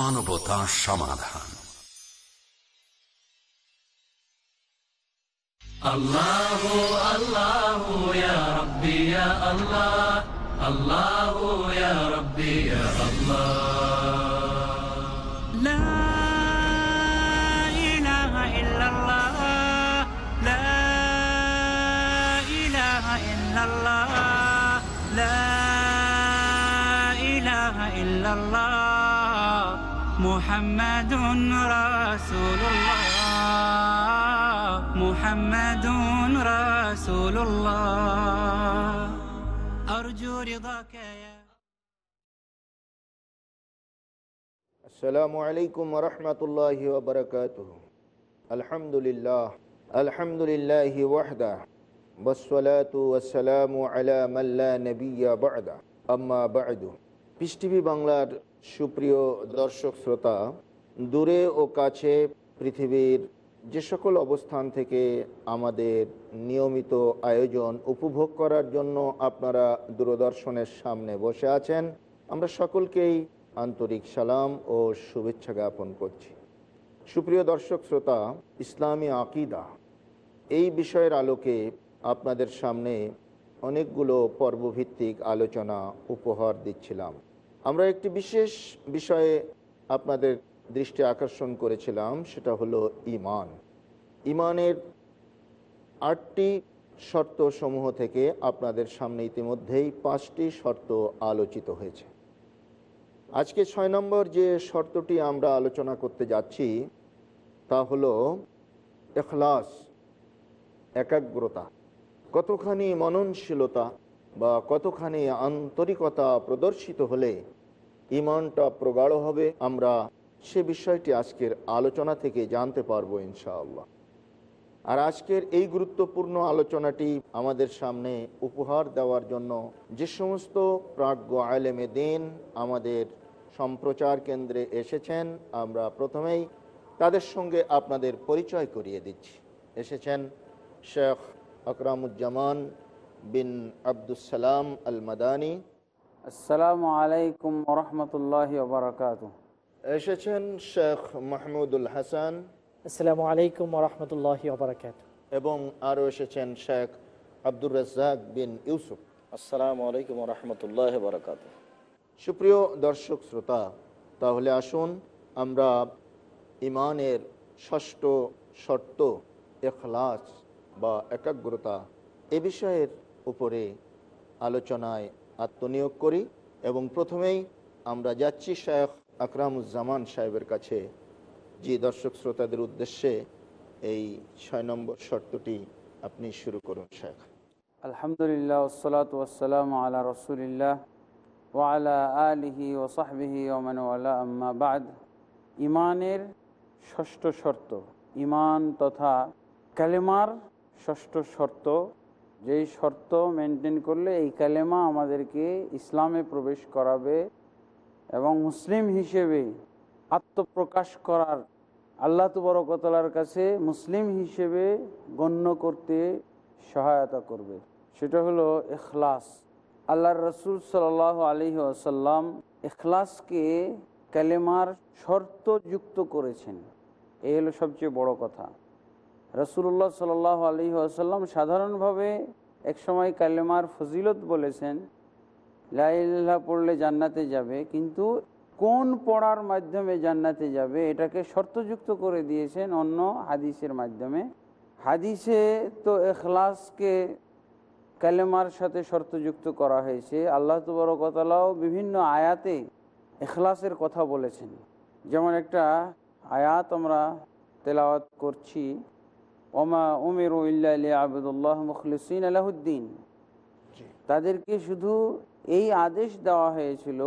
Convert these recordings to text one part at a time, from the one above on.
Piece TV Bangla মানবতা সমাধান الله الله يا ربي يا الله الله يا ربي يا الله لا محمد رسول الله محمد رسول الله أرجو رضاك يا السلام عليكم ورحمة الله وبركاته الحمد لله الحمد لله وحده والصلاة والسلام على من لا نبي بعده أما بعد piece TV বাংলার সুপ্রিয় দর্শক শ্রোতা, দূরে ও কাছে পৃথিবীর যে সকল অবস্থান থেকে আমাদের নিয়মিত আয়োজন উপভোগ করার জন্য আপনারা দূরদর্শনের সামনে বসে আছেন, আমরা সকলকেই আন্তরিক সালাম ও শুভেচ্ছা জ্ঞাপন করছি। সুপ্রিয় দর্শক শ্রোতা, ইসলামী আকিদা এই বিষয়ের আলোকে আপনাদের সামনে অনেকগুলো পর্বভিত্তিক আলোচনা উপহার দিচ্ছিলাম। আমরা একটি বিশেষ বিষয়ে আপনাদের দৃষ্টি আকর্ষণ করেছিলাম, সেটা হলো ইমান ইমানের আটটি শর্ত সমূহ থেকে আপনাদের সামনে ইতিমধ্যেই পাঁচটি শর্ত আলোচিত হয়েছে। আজকে ছয় নম্বর যে শর্তটি আমরা আলোচনা করতে যাচ্ছি, তা হলো এখলাস, একাগ্রতা, কতখানি মননশীলতা বা কতখানি আন্তরিকতা প্রদর্শিত হলে ইমানটা প্রগাঢ় হবে, আমরা সে বিষয়টি আজকের আলোচনা থেকে জানতে পারব ইনশাআল্লাহ। আর আজকের এই গুরুত্বপূর্ণ আলোচনাটি আমাদের সামনে উপহার দেওয়ার জন্য যে সমস্ত প্রাজ্ঞ আলেমে দিন আমাদের সম্প্রচার কেন্দ্রে এসেছেন, আমরা প্রথমেই তাদের সঙ্গে আপনাদের পরিচয় করিয়ে দিচ্ছি। এসেছেন শেখ আকরামুজ্জামান বিন আবদুসালাম আল মাদানী আসসালামু আলাইকুম রহমতুল্লাহ বারকাত। এসেছেন শেখ মাহমুদুল হাসান। আসসালামু আলাইকুম রহমতুল্লাহ ওবরাকাত এবং আরও এসেছেন শেখ আব্দুর রাজ্জাক বিন ইউসুফ। আসসালামু আলাইকুম রহমতুল্লাহ বরকাত। সুপ্রিয় দর্শক শ্রোতা তাহলে আসুন আমরা ইমানের ষষ্ঠ শর্ত এখলাস বা একাগ্রতা এ বিষয়ের উপরে আলোচনায় আত্মনিয়োগ করি এবং প্রথমেই আমরা যাচ্ছি শেখ আকরামুজ্জামান সাহেবের কাছে, যে দর্শক শ্রোতাদের উদ্দেশ্যে এই ছয় নম্বর শর্তটি আপনি শুরু করুন শেখ আলহামদুলিল্লাহ ওসলাত ওসালাম আলা রসুলিল্লাহ ওয়ালা আলিহি ও সাহবিহি ওমান ওয়ালা। আম্মা বাদ। ইমানের ষষ্ঠ শর্ত ইমান তথা কালেমার ষষ্ঠ শর্ত যেই শর্ত মেনটেন করলে এই কালেমা আমাদেরকে ইসলামে প্রবেশ করাবে এবং মুসলিম হিসেবে আত্মপ্রকাশ করার আল্লাহ তবরকতলার কাছে মুসলিম হিসেবে গণ্য করতে সহায়তা করবে। সেটা হলো এখলাস। আল্লাহর রসুল সাল আলী আসাল্লাম এখলাসকে কালেমার শর্ত যুক্ত করেছেন। এই হলো সবচেয়ে বড় কথা। রসুল্লাহ সাল আলী আসাল্লাম সাধারণভাবে একসময় কালেমার ফজিলত বলেছেন লাইল্লাহ পড়লে জান্নাতে যাবে, কিন্তু কোন পড়ার মাধ্যমে জান্নাতে যাবে এটাকে শর্তযুক্ত করে দিয়েছেন অন্য হাদিসের মাধ্যমে। হাদিসে তো এখলাসকে কালেমার সাথে শর্তযুক্ত করা হয়েছে। আল্লাহ তবরকতালাও বিভিন্ন আয়াতে এখলাসের কথা বলেছেন। যেমন একটা আয়াত আমরা তেলাওয়াত করছি ওমা উমের আবদুল্লাহ মুখলিসিন আলাহুদ্দিন তাদেরকে শুধু এই আদেশ দেওয়া হয়েছিল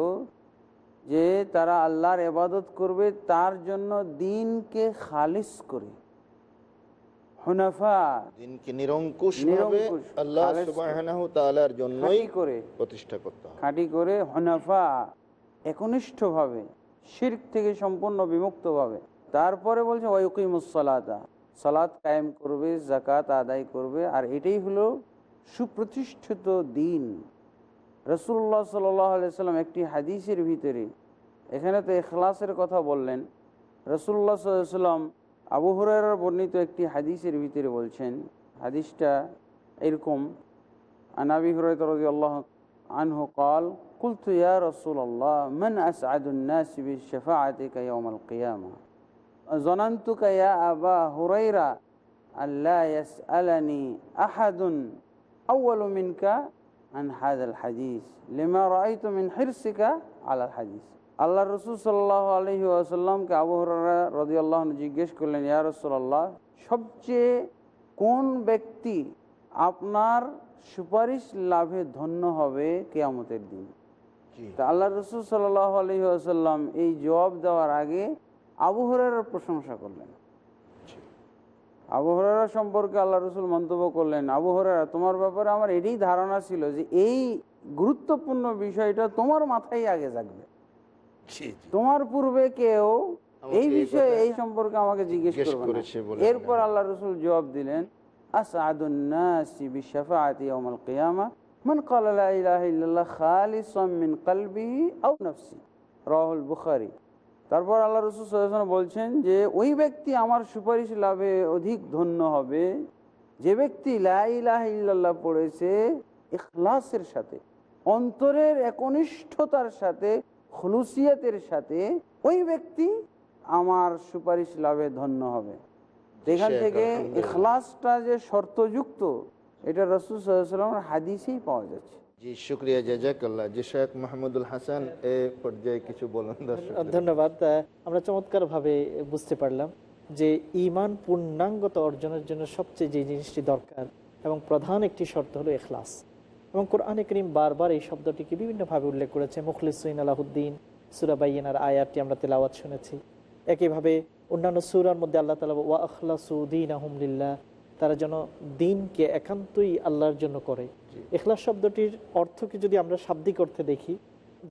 যে তারা আল্লাহর এবাদত করবে তার জন্য দিনকে খালিস করে। হুনাফা দিনকে নিরঙ্কুশ নিরঙ্কুশ, আল্লাহ সুবহানাহু তাআলার জন্যই করে। প্রতিষ্ঠা করতে হবে। খাঁটি করে হনাফা একনিষ্ঠভাবে শির্ক থেকে সম্পূর্ণ বিমুক্তভাবে তারপরে বলছে সালাত। কায়েম করবে জাকাত আদায় করবে আর এটাই হলো সুপ্রতিষ্ঠিত দিন রসুল্লাহ সাল্লাম একটি হাদিসের ভিতরে এখানে তো এখলাসের কথা বললেন রসুল্লাহ সাল্লাম আবু হুরার বর্ণিত একটি হাদিসের ভিতরে বলছেন হাদিসটা এরকম আনাবি হুরাইত রাদিয়াল্লাহু আনহু قال قلت يا رسول الله من أسعد الناس بشفاعتك يوم القيامة জনান্তুকা ইয়া আবা হুরাইরা আল্লাহ ইয়াসআলানি আহাদুন আউয়ালু মিনকা আন হাদাল হাদিস। লিমা রাআইতু মিন হিরসিকা আলাল হাদিস। আল্লাহ রসুল সাল্লাহ আলহি আসাল্লামকে আবহরা রদি আল্লাহ জিজ্ঞেস করলেন ইয়া রসুল্লাহ সবচেয়ে কোন ব্যক্তি আপনার সুপারিশ লাভে ধন্য হবে কেয়ামতের দিন? আল্লাহ রসুল সাল্লাহ আলহি আসাল্লাম এই জবাব দেওয়ার আগে আবু হরার প্রশংসা করলেন। আবু হরারা সম্পর্কে আল্লাহ রসুল মন্তব্য করলেন আবু হরারা তোমার ব্যাপারে আমার এটাই ধারণা ছিল যে এই গুরুত্বপূর্ণ বিষয়টা তোমার মাথায় আগে জাগবে। জি তোমার পূর্বে কেউ এই বিষয়ে এই সম্পর্কে আমাকে জিজ্ঞেস করবে করেছে এরপর আল্লাহ রসুল জবাব দিলেন আসাদুন্নাসি তারপর আল্লাহ রসুল সাল্লাল্লাহু বলছেন যে ওই ব্যক্তি আমার সুপারিশ লাভে অধিক ধন্য হবে। যে ব্যক্তি লা ইলাহা পড়েছে ইখলাসের সাথে অন্তরের একনিষ্ঠতার সাথে খুলুসিয়াতের সাথে ওই ব্যক্তি আমার সুপারিশ লাভে ধন্য হবে। এখান থেকে। ইখলাসটা যে শর্তযুক্ত এটা রসুল সাল্লামের হাদিসেই পাওয়া যাচ্ছে। জি, শুক্রিয়া জাজাকাল্লাহ। জি, শেখ মাহমুদুল হাসান, এ পর্যায়ে কিছু বলুন ধন্যবাদ। আমরা চমৎকারভাবে বুঝতে পারলাম যে ইমান পূর্ণাঙ্গত অর্জনের জন্য সবচেয়ে যে জিনিসটি দরকার এবং প্রধান একটি শর্ত হলো এখলাস। এবং কোরআনে করিম বারবার এই শব্দটিকে বিভিন্নভাবে উল্লেখ করেছে। মুখলিসুইন আলাহুদ্দিন সুরাবাইয়ানার আয়াতটি আমরা তেলাওয়াত শুনেছি। একইভাবে অন্যান্য সুরার মধ্যে আল্লাহ তালা ওয়া আখলাসুদ্দিন আহমদুল্লাহ তারা যেন দিনকে একান্তই আল্লাহর জন্য করে। এখলাস শব্দটির অর্থকে যদি আমরা শাব্দিক অর্থে দেখি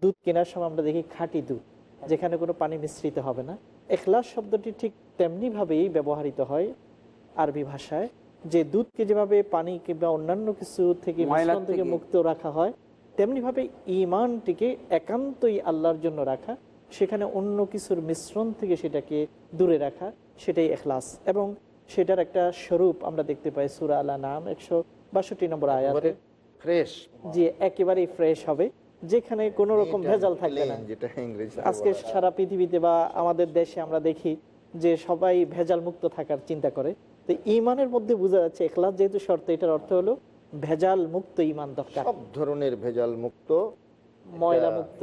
দুধ কেনার সময় আমরা দেখি খাঁটি দুধ যেখানে কোনো পানি মিশ্রিত হবে না। এখলাস শব্দটি ঠিক তেমনিভাবেই ব্যবহৃত হয় আরবি ভাষায় যে দুধকে যেভাবে পানি কিংবা অন্যান্য কিছু থেকে থেকে। মুক্ত রাখা হয় তেমনিভাবে ইমানটিকে একান্তই আল্লাহর জন্য রাখা সেখানে অন্য কিছুর মিশ্রণ থেকে সেটাকে দূরে রাখা সেটাই এখলাস। এবং সেটার একটা স্বরূপ আমরা দেখতে পাই সুরা আল্লাহ নাম একশো বাষট্টি নম্বর আয়াতে। ফ্রেশ যে একেবারেই ফ্রেশ হবে। যেখানে কোনো রকম ভেজাল থাকবে না। আজকে সারা পৃথিবীতে বা আমাদের দেশে আমরা দেখি যে সবাই ভেজাল মুক্ত থাকার চিন্তা করে। তো ইমানের মধ্যে বোঝা যাচ্ছে এখলাস যেহেতু শর্ত এটার অর্থ হলো ভেজাল মুক্ত ইমান দরকার। সব ধরনের ভেজাল মুক্ত ময়লা মুক্ত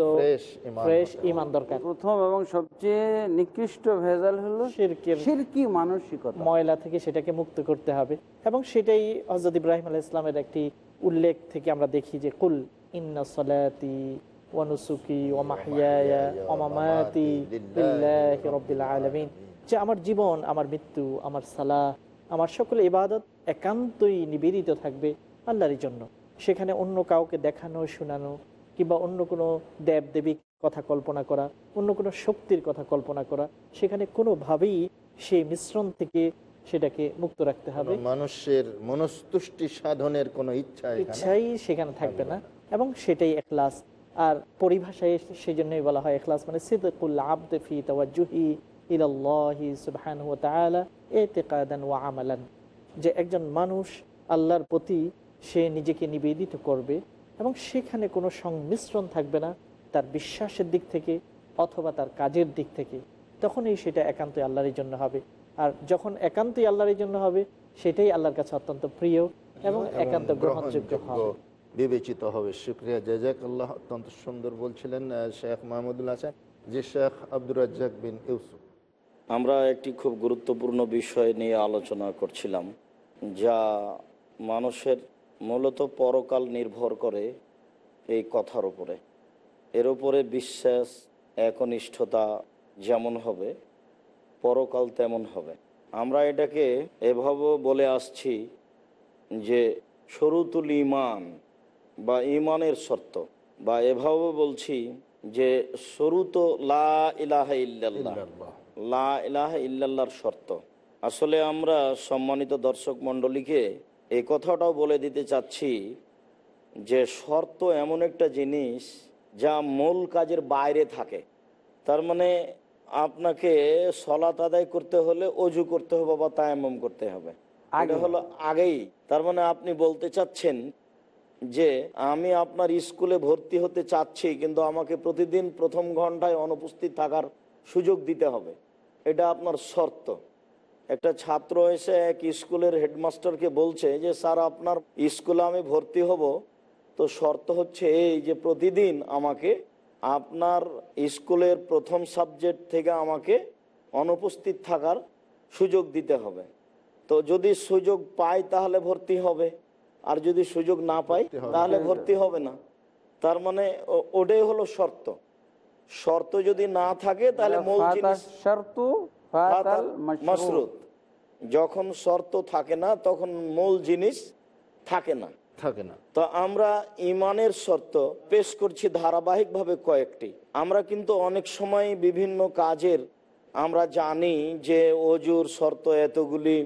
ফ্রেশ ইমান দরকার। প্রথম এবং সবচেয়ে নিকৃষ্ট ভেজাল হলো শিরকের শিরকি মানসিকতা। ময়লা থেকে সেটাকে মুক্ত করতে হবে। এবং সেটাই হজরত ইব্রাহিম আলাহ ইসলামের একটি উল্লেখ থেকে আমরা দেখি যে কুল ইন্না সলাতি ওয়ানুসুকি ওমাহিয়ায়া ওমামাতি লিল্লাহি রাব্বিল আলামিন। যে আমার জীবন আমার মৃত্যু আমার সালাহ আমার সকল ইবাদত একান্তই নিবেদিত থাকবে আল্লাহরই জন্য। সেখানে অন্য কাউকে দেখানো শোনানো কিংবা অন্য কোনো দেব দেবী কথা কল্পনা করা অন্য কোনো শক্তির কথা কল্পনা করা সেখানে কোনোভাবেই সেই মিশ্রণ থেকে সেটাকে মুক্ত রাখতে হবে। মানুষের মনস্তুষ্টি সাধনের কোনো ইচ্ছা ইচ্ছাই সেখানে থাকবে না। এবং সেটাই এখলাস। আর পরিভাষায় সেই জন্যই বলা হয় এখলাস মানে সিদ্দুল আবদ ফি তাওয়াজ্জুহি ইলাল্লাহি সুবহানাহু ওয়া তাআলা ইতিকাদান ওয়া আমালান। যে একজন মানুষ আল্লাহর প্রতি সে নিজেকে নিবেদিত করবে এবং সেখানে কোনো সংমিশ্রণ থাকবে না তার বিশ্বাসের দিক থেকে অথবা তার কাজের দিক থেকে। তখনই সেটা একান্তই আল্লাহর জন্য হবে। আর যখন একান্তই আল্লাহর জন্য হবে সেটাই আল্লাহর কাছে অত্যন্ত প্রিয় এবং একান্ত গ্রহণযোগ্য হবে। বিবেচিত হবে। শুক্রিয়া জাজাক আল্লাহ অত্যন্ত সুন্দর বলছিলেন শেখ মাহমুদুল হাসান। যে শেখ আব্দুর রাজ্জাক বিন ইউসুফ। আমরা একটি খুব গুরুত্বপূর্ণ বিষয় নিয়ে আলোচনা করছিলাম যা মানুষের মূলত পরকাল নির্ভর করে এই কথার উপরে। এর উপরে বিশ্বাস একনিষ্ঠতা যেমন হবে পরকাল তেমন হবে। আমরা এটাকে এভাবেও বলে আসছি যে শরুতুল ইমান বা ইমানের শর্ত বা এভাবে বলছি যে শরুত লা ইলাহা ইল্লাল্লাহ। লা ইলাহা ইল্লাল্লাহর শর্ত। আসলে আমরা সম্মানিত দর্শক মণ্ডলীকে এই কথাটাও বলে দিতে চাচ্ছি যে শর্ত এমন একটা জিনিস যা মূল কাজের বাইরে থাকে। তার মানে আপনাকে সলাত আদায় করতে হলে অজু করতে হবে বা তায়াম্মম করতে হবে। আগে। হলো আগেই। তার মানে আপনি বলতে চাচ্ছেন যে আমি আপনার স্কুলে ভর্তি হতে চাচ্ছি কিন্তু আমাকে প্রতিদিন প্রথম ঘন্টায় অনুপস্থিত থাকার সুযোগ দিতে হবে। এটা আপনার শর্ত। একটা ছাত্র এসে এক স্কুলের হেডমাস্টারকে বলছে যে স্যার আপনার স্কুলে আমি ভর্তি হব। তো শর্ত হচ্ছে এই যে প্রতিদিন আমাকে আপনার স্কুলের প্রথম সাবজেক্ট থেকে আমাকে অনুপস্থিত থাকার সুযোগ দিতে হবে। তো যদি সুযোগ পাই তাহলে ভর্তি হবে। আর যদি সুযোগ না পাই তাহলে ভর্তি হবে না। তার মানে ওটাই হলো শর্ত। শর্ত যদি না থাকে তাহলে মূল জিনিস শর্তু মাশরুত। যখন শর্ত থাকে না তখন মূল জিনিস থাকে না। থাকে না। তো আমরা ইমানের শর্ত পেশ করছি ধারাবাহিকভাবে কয়েকটি। আমরা কিন্তু অনেক সময় বিভিন্ন কাজের আমরা জানি যে অজুর শর্ত এতগুলি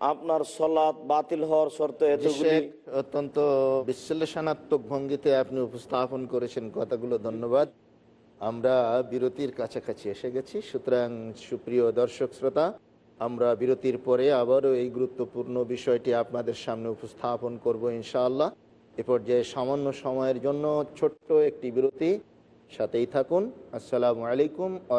আপনার সলাৎ বাতিল হওয়ার শর্ত এতগুলি। শেখ অত্যন্ত বিশ্লেষণাত্মক ভঙ্গিতে আপনি উপস্থাপন করেছেন। কথাগুলো ধন্যবাদ। আমরা বিরতির কাছাকাছি এসে গেছি। সুতরাং সুপ্রিয় দর্শক শ্রোতা, আমরা বিরতির পরে আবারও এই গুরুত্বপূর্ণ বিষয়টি আপনাদের সামনে উপস্থাপন করব ইনশাআল্লাহ। এ পর্যায়ে সামান্য সময়ের জন্য ছোট্ট একটি বিরতি। সাথেই থাকুন। আসসালামু আলাইকুম আ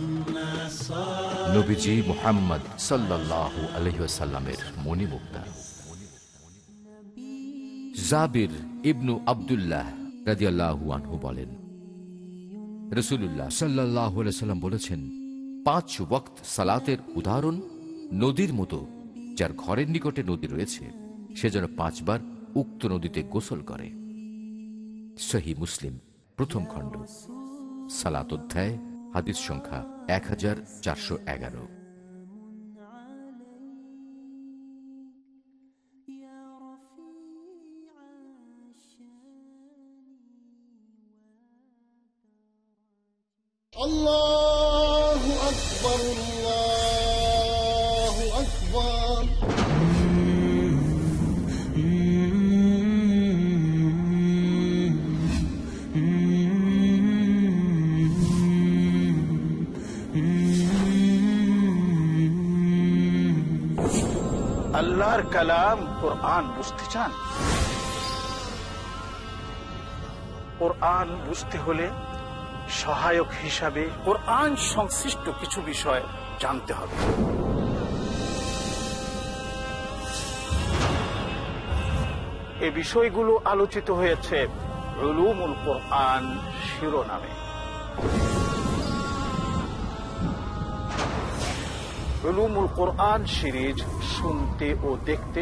নবীজি মোহাম্মদ সাল্লাহ আলহিসাল্লামের মণিমুক্তা। জাবির ইবনু আব্দুল্লাহ রাজিয়াল্লাহু আনহু বলেন রসুল্লাহ সাল্লাহ সাল্লাম বলেছেন, পাঁচ ওয়াক্ত সালাতের উদাহরণ নদীর মতো, যার ঘরের নিকটে নদী রয়েছে, সে যেন পাঁচবার উক্ত নদীতে গোসল করে। সহি মুসলিম প্রথম খণ্ড, সালাত অধ্যায় হাদিস সংখ্যা এক হাজার চারশো এগারো। কোরআন বুঝতে চান? কোরআন বুঝতে হলে সহায়ক হিসাবে কোরআন সংশ্লিষ্ট কিছু বিষয় জানতে হবে। এ বিষয়গুলো আলোচিত হয়েছে রুলুমুল কোরআন শিরোনামে। রুলুমুল কোরআন সিরিজ শুনতে ও দেখতে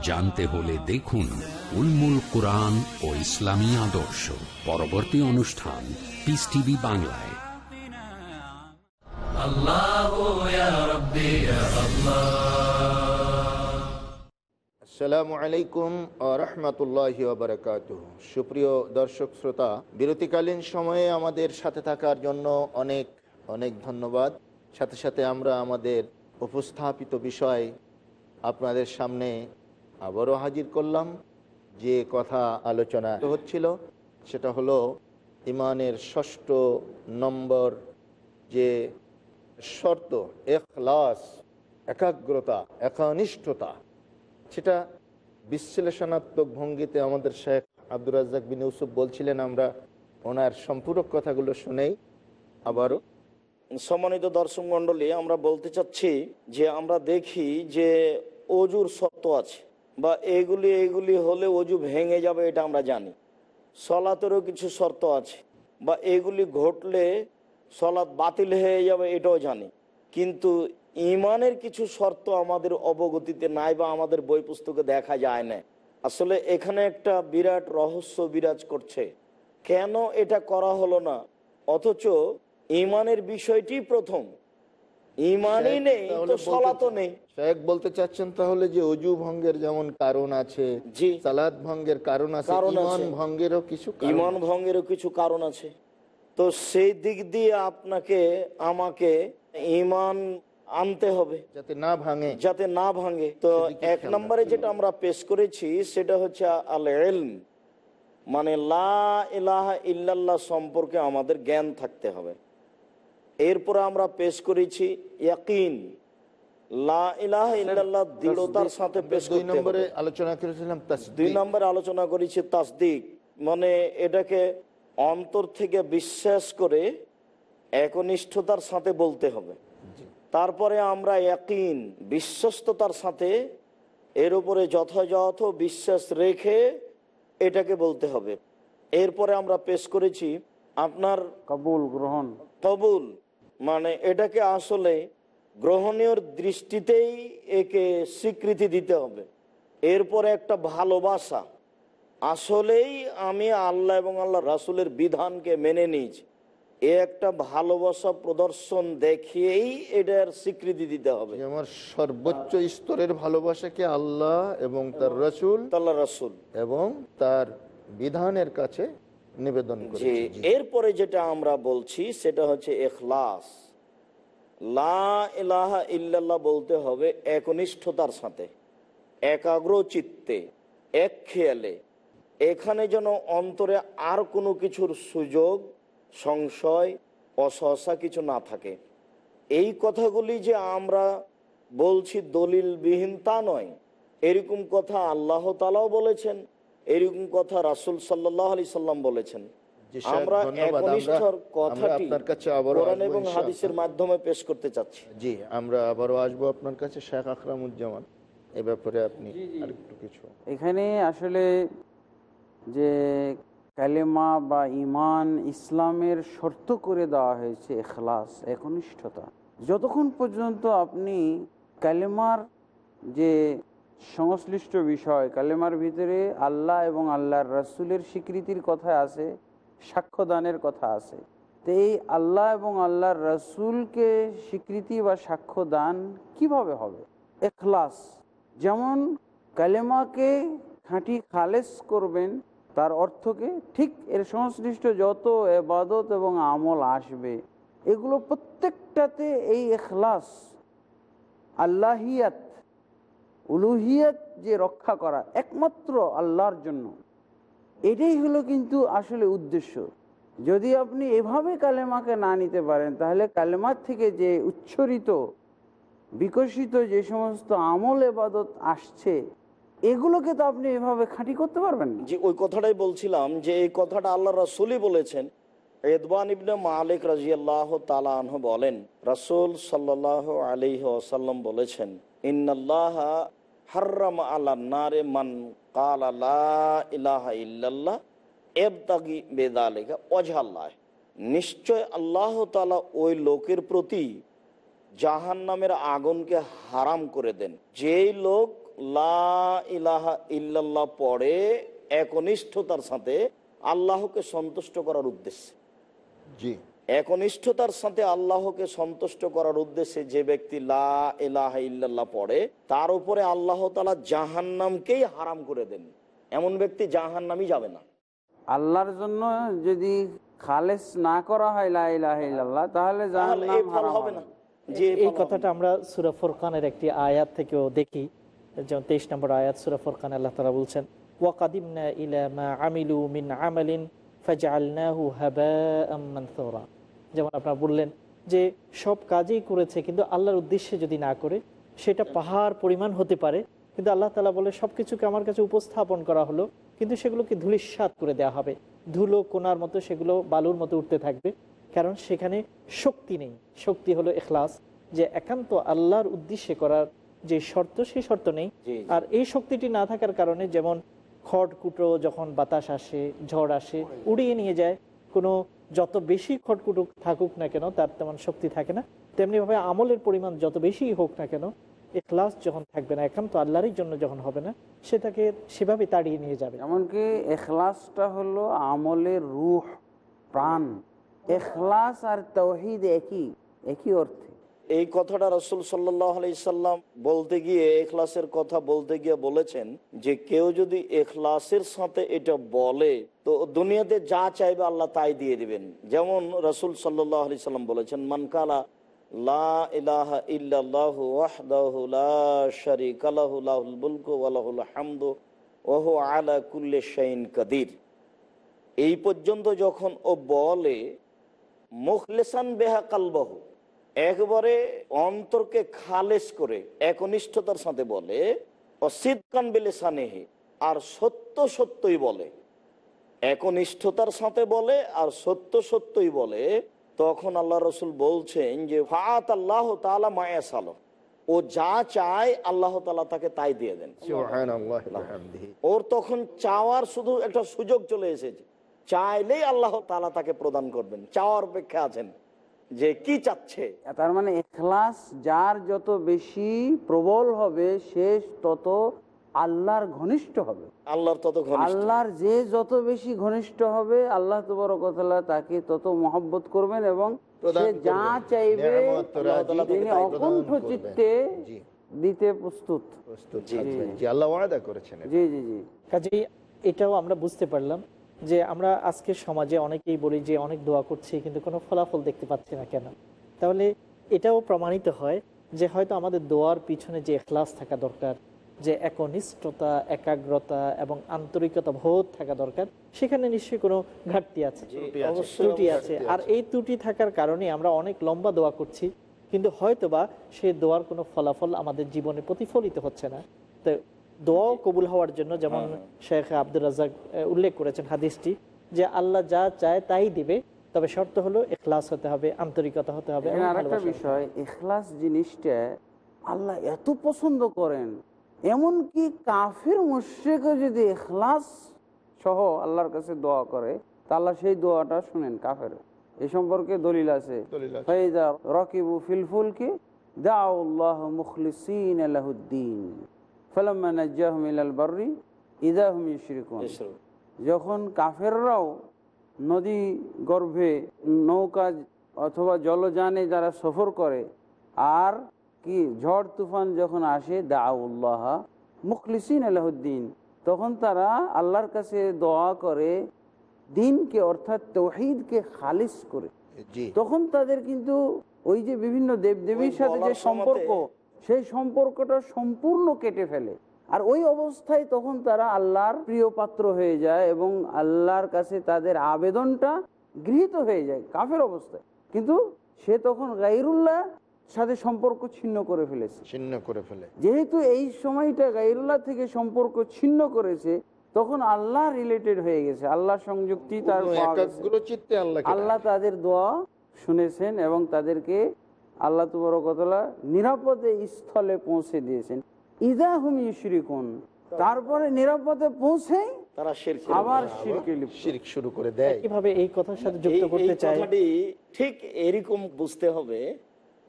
জানতে হলে দেখুন উলমুল কোরআন ও ইসলামী আদর্শ। পরবর্তী অনুষ্ঠান পিস টিভি বাংলায়। আসসালামু আলাইকুম রহমতুল্লাহ বারকাত সুপ্রিয় দর্শক শ্রোতা বিরতিকালীন সময়ে আমাদের সাথে থাকার জন্য অনেক অনেক ধন্যবাদ। সাথে সাথে আমরা আমাদের উপস্থাপিত বিষয় আপনাদের সামনে আবারও হাজির করলাম। যে কথা আলোচনা হচ্ছিল, সেটা হলো ইমানের ষষ্ঠ নম্বর যে শর্ত, এখলাস, একাগ্রতা, একনিষ্ঠতা, সেটা বিশ্লেষণাত্মক ভঙ্গিতে আমাদের শেখ আব্দুর রাজ্জাক বিন ইউসুফ বলছিলেন, আমরা ওনার সম্পূরক কথাগুলো শুনেই আবারও। সম্মানিত দর্শক মন্ডলী আমরা বলতে চাচ্ছি যে আমরা দেখি যে অজুর শর্ত আছে। বা এগুলি এগুলি হলে অজু ভেঙে যাবে, এটা আমরা জানি। সলাতেরও কিছু শর্ত আছে। বা এগুলি ঘটলে সলাৎ বাতিল হয়ে যাবে, এটাও জানি। কিন্তু ইমানের কিছু শর্ত আমাদের অবগতিতে নাই বা আমাদের বই পুস্তকে দেখা যায় না আসলে এখানে একটা বিরাট রহস্য বিরাজ করছে। কেন এটা করা হলো না? অথচ ইমানের বিষয়টি প্রথম। ইমানই নেই তো সলাতো নেই। শেখ বলতে চাচ্ছেন তাহলে যে অজু ভঙ্গের যেমন কারণ আছে জি। সালাদ ভঙ্গের কারণ আছে কারণ আছে। ইমান ভঙ্গেরও কিছু ইমান ভঙ্গেরও কিছু কারণ আছে। তো সেই দিক দিয়ে আপনাকে আমাকে ইমান আনতে হবে। যাতে না ভাঙে। যাতে না ভাঙে। তো এক নম্বরে যেটা আমরা পেশ করেছি সেটা হচ্ছে আল এলম মানে লা ইলাহা ইল্লাল্লাহ সম্পর্কে আমাদের জ্ঞান থাকতে হবে। এরপরে আমরা পেশ করেছি ইয়াকিন। লা ইলাহা ইল্লাল্লাহ দৃঢ়তার সাথে পেশ দুই নম্বরে আলোচনা করেছিলাম দুই নম্বরে আলোচনা করেছি তাসদিক। মানে এটাকে অন্তর থেকে বিশ্বাস করে একনিষ্ঠতার সাথে বলতে হবে। তারপরে আমরা একইন বিশ্বস্ততার সাথে এর উপরে যথাযথ বিশ্বাস রেখে এটাকে বলতে হবে। এরপরে আমরা পেশ করেছি আপনার কবুল গ্রহণ। কবুল। মানে এটাকে আসলে গ্রহণীয় দৃষ্টিতেই একে স্বীকৃতি দিতে হবে। এরপরে একটা ভালোবাসা। আসলেই আমি আল্লাহ এবং আল্লাহ রাসুলের বিধানকে মেনে নিয়েছি। এ একটা ভালোবাসা প্রদর্শন দেখিয়েই এটার স্বীকৃতি দিতে হবে। আমার সর্বোচ্চ স্তরের ভালোবাসাকে আল্লাহ এবং তার রসুল আল্লাহ রাসুল। এবং তার বিধানের কাছে নিবেদন যে এরপরে যেটা আমরা বলছি সেটা হচ্ছে এখলাস লা ইলাহা ইল্লাল্লাহ বলতে হবে একনিষ্ঠতার সাথে একাগ্র চিত্তে এক খেয়ালে। এখানে যেন অন্তরে আর কোনো কিছুর সুযোগ সংশয় অসহসা কিছু না থাকে। এই কথাগুলি যে আমরা বলছি দলিলবিহীন তা নয় এরকম কথা আল্লাহ তালাও বলেছেন এরকম কথা রাসুল সাল্লাহ আলি সাল্লাম বলেছেন। জি, সাহেব, আমরা একনিষ্ঠর কথাটি আপনার কাছে কোরআন এবং। হাদিসের মাধ্যমে পেশ করতে চাচ্ছি। জি আমরা আবারও আসব আপনার কাছে শেখ আকরামুজ্জামান। এ ব্যাপারে আপনি আরেকটু কিছু। এখানে আসলে যে কালেমা বা ইমান ইসলামের শর্ত করে দেওয়া হয়েছে এখলাস একনিষ্ঠতা। যতক্ষণ পর্যন্ত আপনি কালেমার যে সংশ্লিষ্ট বিষয়, কালেমার ভিতরে আল্লাহ এবং আল্লাহর রাসুলের স্বীকৃতির কথা আছে, সাক্ষ্যদানের কথা আছে। তো এই আল্লাহ এবং আল্লাহর রাসুলকে স্বীকৃতি বা সাক্ষ্যদান কীভাবে হবে? এখলাস, যেমন কালেমাকে খাঁটি খালেস করবেন, তার অর্থকে ঠিক এর সংশ্লিষ্ট যত এবাদত এবং আমল আসবে, এগুলো প্রত্যেকটাতে এই এখলাস, আল্লাহিয়াত উলুহিয়াত যে রক্ষা করা একমাত্র আল্লাহর জন্য, এটাই হলো কিন্তু আসলে উদ্দেশ্য। যদি আপনি এভাবে কালেমাকে না নিতে পারেন, তাহলে কালেমার থেকে যে উচ্ছরিত, বিকশিত যে সমস্ত আমল এবাদত আসছে, এগুলোকে তো আপনি এভাবে খাঁটি করতে পারবেন না। যে ওই কথাটাই বলছিলাম যে এই কথাটা আল্লাহ রাসুলই বলেছেন। এদবান ইবনে মালিক রাজিয়াল্লাহ তালা বলেন, রাসুল সাল্লাহ আলী আসাল্লাম বলেছেন নারে মান ইলাহা বেদালেখা নিশ্চয় আল্লাহ তালা ওই লোকের প্রতি জাহান নামের আগুনকে হারাম করে দেন। যেই লোক লা ইলাহা ইল্লাল্লাহ পড়ে একনিষ্ঠতার সাথে আল্লাহকে সন্তুষ্ট করার উদ্দেশ্যে। জি। একনিষ্ঠতার সাথে আল্লাহকে সন্তুষ্ট করার উদ্দেশ্যে যে ব্যক্তি লা ইলাহা ইল্লাল্লাহ পড়ে তার উপরে আল্লাহ তালা জাহান্নামকেই হারাম করে দেন। এমন ব্যক্তি জাহান্নামই যাবে না। আল্লাহর জন্য যদি খালেস না করা হয় লা ইলাহা ইল্লাল্লাহ তাহলে হবে হবে না। যে এই কথাটা আমরা সুরা ফোরকানের একটি আয়াত থেকেও দেখি। যেমন তেইশ নম্বর আয়াত সুরা ফোরকান আল্লাহ তালা বলছেন ওয়াকাদিমনা ইলা মা আমিলু মিন আমালিন যেমন আপনারা বললেন যে সব কাজেই করেছে কিন্তু আল্লাহর উদ্দেশ্যে যদি না করে সেটা পাহাড় পরিমাণ হতে পারে। কিন্তু আল্লাহ তালা বলে সব কিছুকে আমার কাছে উপস্থাপন করা হলো কিন্তু সেগুলোকে ধুলিস্বাদ করে দেওয়া হবে। ধুলো কোনার মতো সেগুলো বালুর মতো উঠতে থাকবে কারণ সেখানে শক্তি নেই। শক্তি হলো এখলাস যে একান্ত আল্লাহর উদ্দেশ্যে করার যে শর্ত সেই শর্ত নেই। আর এই শক্তিটি না থাকার কারণে যেমন খড়কুটো যখন বাতাস আসে, ঝড় আসে, উড়িয়ে নিয়ে যায়, কোনো যত বেশি খড়কুটো থাকুক না কেন, তার তেমন শক্তি থাকে না। তেমনিভাবে আমলের পরিমাণ যত বেশি হোক না কেন, এখলাস যখন থাকবে না, একান্ত আল্লাহরই জন্য যখন হবে না, সে তাকে সেভাবে তাড়িয়ে নিয়ে যাবে। এমনকি এখলাসটা হলো আমলের রুহ, প্রাণ। এখলাস আর তৌহিদ একই একই অর্থে। এই কথাটা রসুল সাল্লাহ সাল্লাম বলতে গিয়ে এখলাসের কথা বলতে গিয়ে বলেছেন যে, কেউ যদি এখলাসের সাথে এটা বলে, তো দুনিয়াতে যা চাইবে আল্লাহ তাই দিয়ে দিবেন। যেমন রসুল সাল্লাহ আলি সাল্লাম বলেছেন মানকালা এই পর্যন্ত যখন ও বলে, মুখলেসান বেহা কালবাহু একবারে অন্তরকে খালেস করে একনিষ্ঠতার সাথে বলে অসিদকান বেলে সানেহে আর সত্য সত্যই বলে। একনিষ্ঠতার সাথে বলে আর সত্য সত্যই বলে তখন আল্লাহ রসুল বলছেন যে ফাত আল্লাহ তালা মায়া সালো ও যা চায় আল্লাহ তালা তাকে তাই দিয়ে দেন। ওর তখন চাওয়ার শুধু একটা সুযোগ চলে এসেছে। চাইলেই আল্লাহ তালা তাকে প্রদান করবেন চাওয়ার অপেক্ষা আছেন। যে কি চাচ্ছে? তার মানে এখলাস যার যত বেশি প্রবল হবে সে তত আল্লাহর ঘনিষ্ঠ হবে। আল্লাহর তত আল্লাহর যে যত বেশি ঘনিষ্ঠ হবে আল্লাহ তবরকতলা তাকে তত মহব্বত করবেন এবং সে যা চাইবে তিনি অকণ্ঠ। চিত্তে দিতে প্রস্তুত। প্রস্তুত জি, জি। জি আল্লাহ ওয়াদা করেছেন। জি জি জি। কাজেই এটাও আমরা বুঝতে পারলাম যে আমরা আজকের সমাজে অনেকেই বলি যে অনেক দোয়া করছি কিন্তু কোনো ফলাফল দেখতে পাচ্ছি না কেন? তাহলে এটাও প্রমাণিত হয় যে হয়তো আমাদের দোয়ার পিছনে যে এখলাস থাকা দরকার যে একনিষ্ঠতা একাগ্রতা এবং আন্তরিকতা বোধ থাকা দরকার সেখানে নিশ্চয়ই কোনো ঘাটতি আছে। ত্রুটি আছে। আর এই ত্রুটি থাকার কারণে আমরা অনেক লম্বা দোয়া করছি কিন্তু হয়তোবা সেই দোয়ার কোনো ফলাফল আমাদের জীবনে প্রতিফলিত হচ্ছে না। তো দোয়াও কবুল হওয়ার জন্য যেমন শেখ আব্দুল রাজাক উল্লেখ করেছেন হাদিসটি যে আল্লাহ যা চায় তাই দিবে তবে শর্ত হলো এখলাস হতে হবে আন্তরিকতা হতে হবে আরেকটা। বিষয় এখলাস জিনিসটা আল্লাহ এত পছন্দ করেন এমনকি কাফের মুশ্রিকও যদি এখলাস সহ আল্লাহর কাছে দোয়া করে তা আল্লাহ সেই দোয়াটা শুনেন কাফের। এই সম্পর্কে দলিল আছে। রকিবু ফিলফুলকে দাউল্লাহ মুখলিসিন আলাহুদ্দিন ফালাম্মা নাজ্জাহুম ইলাল বাররি ইদাহুম ইউশরিকুন যখন কাফেররাও নদী গর্ভে নৌকা অথবা জলযানে যারা সফর করে আর কি ঝড় তুফান যখন আসে দাউল্লাহ মুখলিসিন আলাহুদ্দিন তখন তারা আল্লাহর কাছে দোয়া করে দিনকে অর্থাৎ তৌহিদকে খালিস করে। তখন তাদের কিন্তু ওই যে বিভিন্ন দেবদেবীর সাথে যে সম্পর্ক সেই সম্পর্কটা সম্পূর্ণ কেটে ফেলে। আর ওই অবস্থায় তখন তারা আল্লাহর প্রিয় পাত্র হয়ে যায় এবং আল্লাহর কাছে তাদের আবেদনটা গৃহীত হয়ে যায় কাফের অবস্থায়। কিন্তু সে তখন গাইরুল্লাহ সাথে সম্পর্ক ছিন্ন করে ফেলেছে। ছিন্ন করে ফেলে। যেহেতু এই সময়টা গাইরুল্লাহ থেকে সম্পর্ক ছিন্ন করেছে তখন আল্লাহ রিলেটেড হয়ে গেছে। আল্লাহ সংযুক্তি তার আল্লাহ তাদের দোয়া শুনেছেন এবং তাদেরকে আল্লাহ তুবরকতলা নিরাপদে স্থলে পৌঁছে দিয়েছেন। ইদা হুম ইশরিকুন তারপরে নিরাপদে পৌঁছেই তারা শির আবার শিরক শুরু করে দেয়। কীভাবে এই কথার সাথে যুক্ত করতে চাই। ঠিক এরকম বুঝতে হবে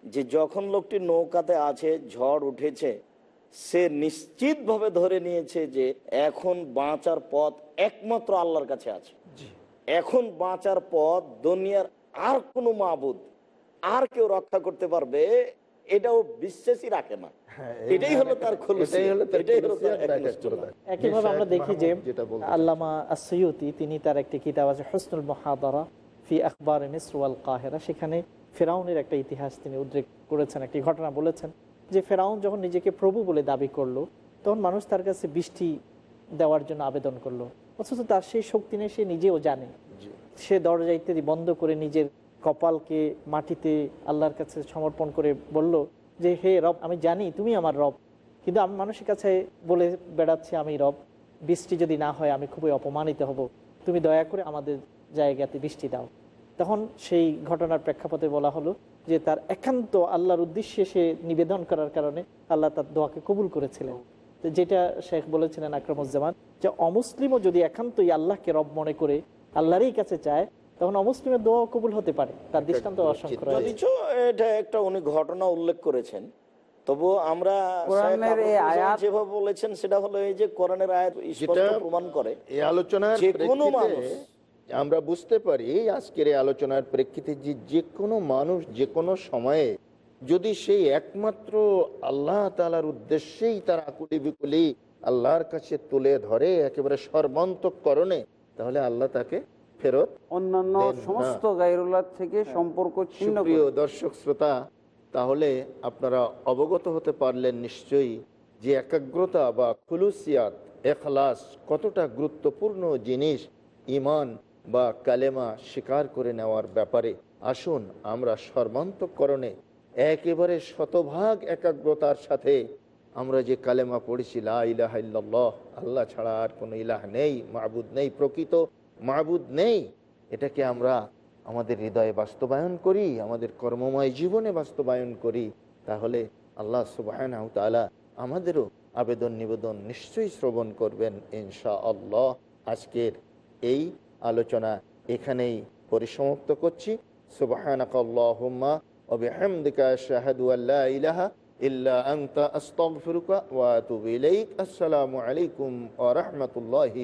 যে যখন লোকটি নৌকাতে আছে ঝড় উঠেছে সে নিশ্চিতভাবে ধরে নিয়েছে যে এখন বাঁচার পথ একমাত্র আল্লাহর কাছে আছে। এখন বাঁচার পথ দুনিয়ার আর কোনো মাবুদ আর কেউ রক্ষা করতে পারবে এটাও বিশ্বাসই রাখে না। এটাই হলো তার খলুসি এটাই হলো তার এটাই হলো খলুসি তার আর তার একনিষ্ঠতা। একাগ্রতা। একইভাবে আমরা দেখি যে আল্লামা তিনি তার একটি কিতাব আছে হসনুল মহাদারা ফি আখবর মিসর কাহেরা সেখানে ফেরাউনের একটা ইতিহাস তিনি উদ্রেক করেছেন একটি ঘটনা বলেছেন যে ফেরাউন যখন নিজেকে প্রভু বলে দাবি করল তখন মানুষ তার কাছে বৃষ্টি দেওয়ার জন্য আবেদন করল। অথচ তার সেই শক্তি নেই সে নিজেও জানে। সে দরজা ইত্যাদি বন্ধ করে নিজের কপালকে মাটিতে আল্লাহর কাছে সমর্পণ করে বলল যে, হে রব, আমি জানি তুমি আমার রব। কিন্তু আমি মানুষের কাছে বলে বেড়াচ্ছি, আমি রব। বৃষ্টি যদি না হয়, আমি খুবই অপমানিত হব। তুমি দয়া করে আমাদের জায়গাতে বৃষ্টি দাও। তখন সেই ঘটনার প্রেক্ষাপটে বলা হলো যে, তার একান্ত আল্লাহর উদ্দেশ্যে সে নিবেদন করার কারণে আল্লাহ তার দোয়াকে কবুল করেছিলেন। তো যেটা শেখ বলেছিলেন আকরমুজ্জামান, যে অমুসলিমও যদি একান্তই আল্লাহকে রব মনে করে, আল্লাহরই কাছে চায় তখন অমুসলিমের দোয়া কবুল হতে পারে। তার দৃষ্টান্ত অসংখ্য এটা একটা উনি ঘটনা উল্লেখ করেছেন তবু আমরা কোরআনের শায়েখ এই আবুল আয়াত- যেভাবে বলেছেন সেটা হলো এই যে কোরআনের আয়াত প্রমাণ করে এই আলোচনার যে কোনো মানুষ আমরা বুঝতে পারি আজকের এই আলোচনার প্রেক্ষিতে যে যে কোনো মানুষ যে কোনো সময়ে যদি সেই একমাত্র আল্লাহ তালার উদ্দেশ্যেই তার আকুলি বিকুলি আল্লাহর কাছে তুলে ধরে একেবারে সর্বান্তকরণে তাহলে আল্লাহ তাকে ফেরত অন্যান্য সমস্ত গাইরুল্লাহ থেকে সম্পর্ক ছিন্ন করে। সুপ্রিয় দর্শক শ্রোতা তাহলে আপনারা অবগত হতে পারলেন নিশ্চয়ই যে একাগ্রতা বা খুলুসিয়াত এখলাস কতটা গুরুত্বপূর্ণ জিনিস ইমান বা কালেমা স্বীকার করে নেওয়ার ব্যাপারে। আসুন আমরা সর্বান্তকরণে একেবারে শতভাগ একাগ্রতার সাথে আমরা যে কালেমা পড়েছি লা ইলাহা আল্লাহ ছাড়া আর কোনো ইলাহ নেই মাহবুদ নেই প্রকৃত মাহবুদ নেই, এটাকে আমরা আমাদের হৃদয়ে বাস্তবায়ন করি, আমাদের কর্মময় জীবনে বাস্তবায়ন করি, তাহলে আল্লাহ সুবাহনাহ তালা আমাদেরও আবেদন নিবেদন নিশ্চয়ই শ্রবণ করবেন ইনশা আল্লাহ আজকের এই আলোচনা এখানেই পরিসমাপ্ত করছি। সুবাহানাকাল্লাহম্মা শাহাদু আল্লাহ ইলাহা ওয়াতুবিলাইক আসসালামু আলাইকুম আ রহমতুল্লাহি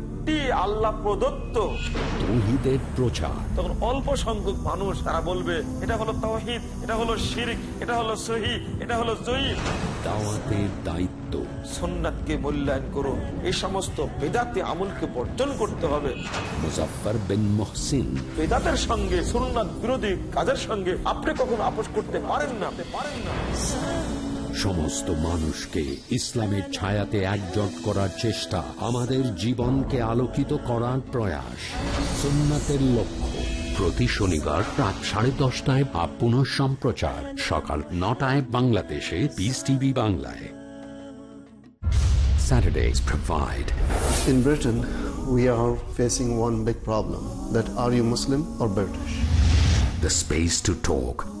প্রত্যেকটি আল্লাহ প্রদত্ত। তৌহিদের প্রচার। তখন অল্প সংখ্যক মানুষ তারা বলবে এটা হলো তৌহিদ এটা হলো শিরিক এটা হলো সহি এটা হলো জয়ীফ দাওয়াতের দায়িত্ব। মূল্যায়ন করুন। এই সমস্ত বেদাতে আমলকে বর্জন করতে হবে। মুজাফফর বিন মহসিন। বেদাতের সঙ্গে সুন্নাত বিরোধী কাজের সঙ্গে আপনি কখনো আপোষ করতে পারেন না। পারেন না। সমস্ত মানুষকে ইসলামের ছায়াতে একজট করার চেষ্টা আমাদের জীবনকে আলোকিত করার প্রয়াস। সুন্নাতের লক্ষ্য। প্রতি শনিবার রাত সাড়ে দশটায় বা পুনঃ সম্প্রচার। সকাল নটায় বাংলাদেশে পিস টিভি বাংলায়। Saturdays provide In Britain, we are facing one big problem that are you Muslim or British? the space to talk